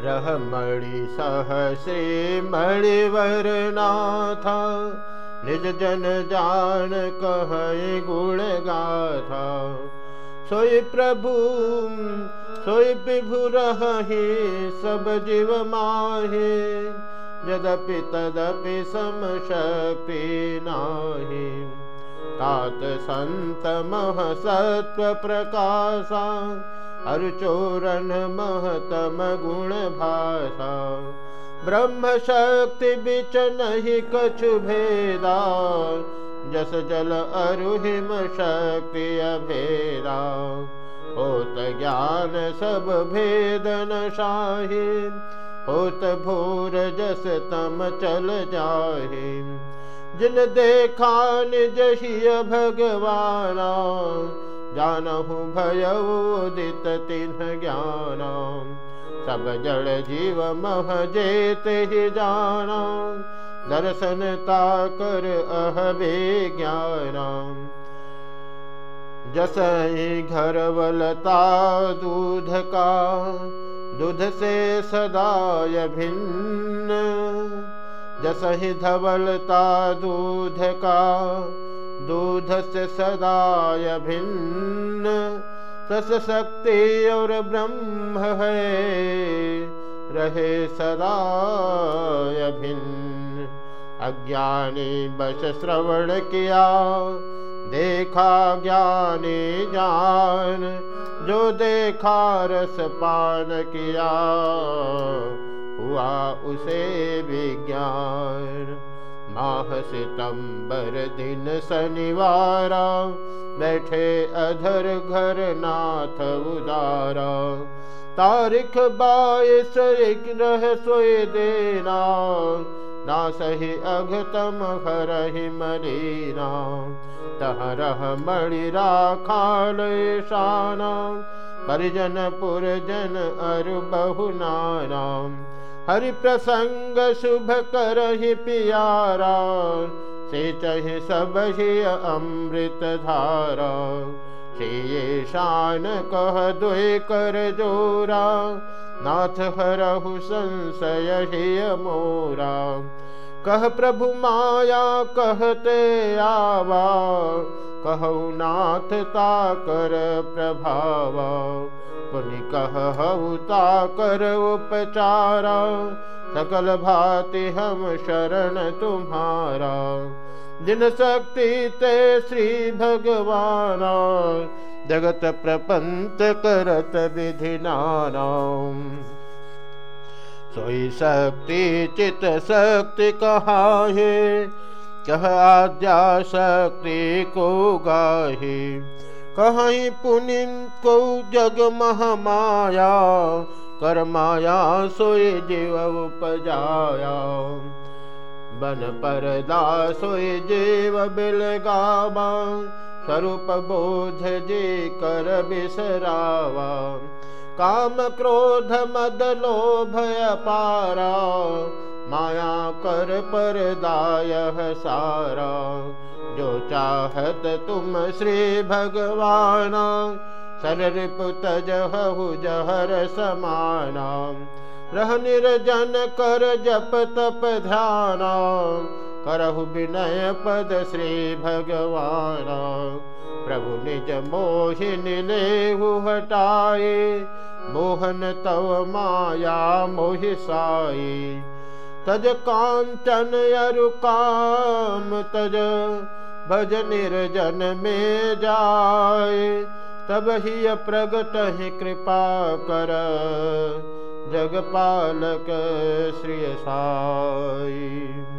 रहमणि सह श्री मणिवरनाथा निज जन जान कह गुण गाथा। सोई प्रभु, सोई विभु रही सब जीव माहे, यद्यपि तदपि समशक्ति नाही। तात संत मह सत्व प्रकाशा अरुचोरन महतम गुण भाषा ब्रह्म शक्ति बिच नहीं कछु भेदा। जस जल अरुहिम शक्ति अभेदा। होत ज्ञान सब भेदन शाही। होत भोर जस तम चल जाहे। जिन देखा निज भगवाना। जानहु भय उदित तिन्ह ज्ञान सब जड़ जीव मह जेत ही जाना। दर्शन ताकर अह ज्ञान जस घर वलता दूध का, दूध से सदाय भिन्न। जस ही धवलता दूध का दूध से सदाय भिन्न सस शक्ति और ब्रह्म है। रहे सदाय भिन्न। अज्ञानी बस श्रवण किया, देखा ज्ञानी जान, जो देखा रस पान किया, हुआ उसे विज्ञान सितंबर दिन शनिवारा। बैठे अधर घर नाथ उदारा। तारीख बाईस एक रह सोए देना। ना सही अघतम हर ही मरीना तहरह मणिरा खाल शाना। परिजन पुरजन अरु बहु नाना। हरि प्रसंग शुभ कर ही पियारा से चह सब ही अमृत धारा। से शान कह दुए कर जोरा, नाथ हरहु संशय ही मोरा। कह प्रभु माया कहते आवा, कहु नाथ ता कर प्रभावा। पुनि कह हऊता कर उपचारा। सकल भाति हम शरण तुम्हारा। जिन शक्ति ते श्री भगवान, जगत प्रपंच करत विधि नाना। सोई शक्ति, चित शक्ति कहा कह आद्या शक्ति को गाहे? कहीं पुनि को जग महामाया, कर माया सोए जीव उपजाया। बन पर सोए जीव बिल गावा स्वरूप बोध जे कर बिसरावा। काम क्रोध मद लोभ पारा माया कर पर दाय सारा। चाहत तुम श्री भगवान। सररिपुत जहु जहर समाना। निर्जन कर जप तप ध्यान। करहु विनय पद श्री भगवान। प्रभु निज मोहिनी लेहु हटाए। मोहन तव माया मोहिसाई तज कांचन अरु काम तज भज निर्जन में जाए तब ही प्रगत ही कृपा कर। जगपालक श्री साई।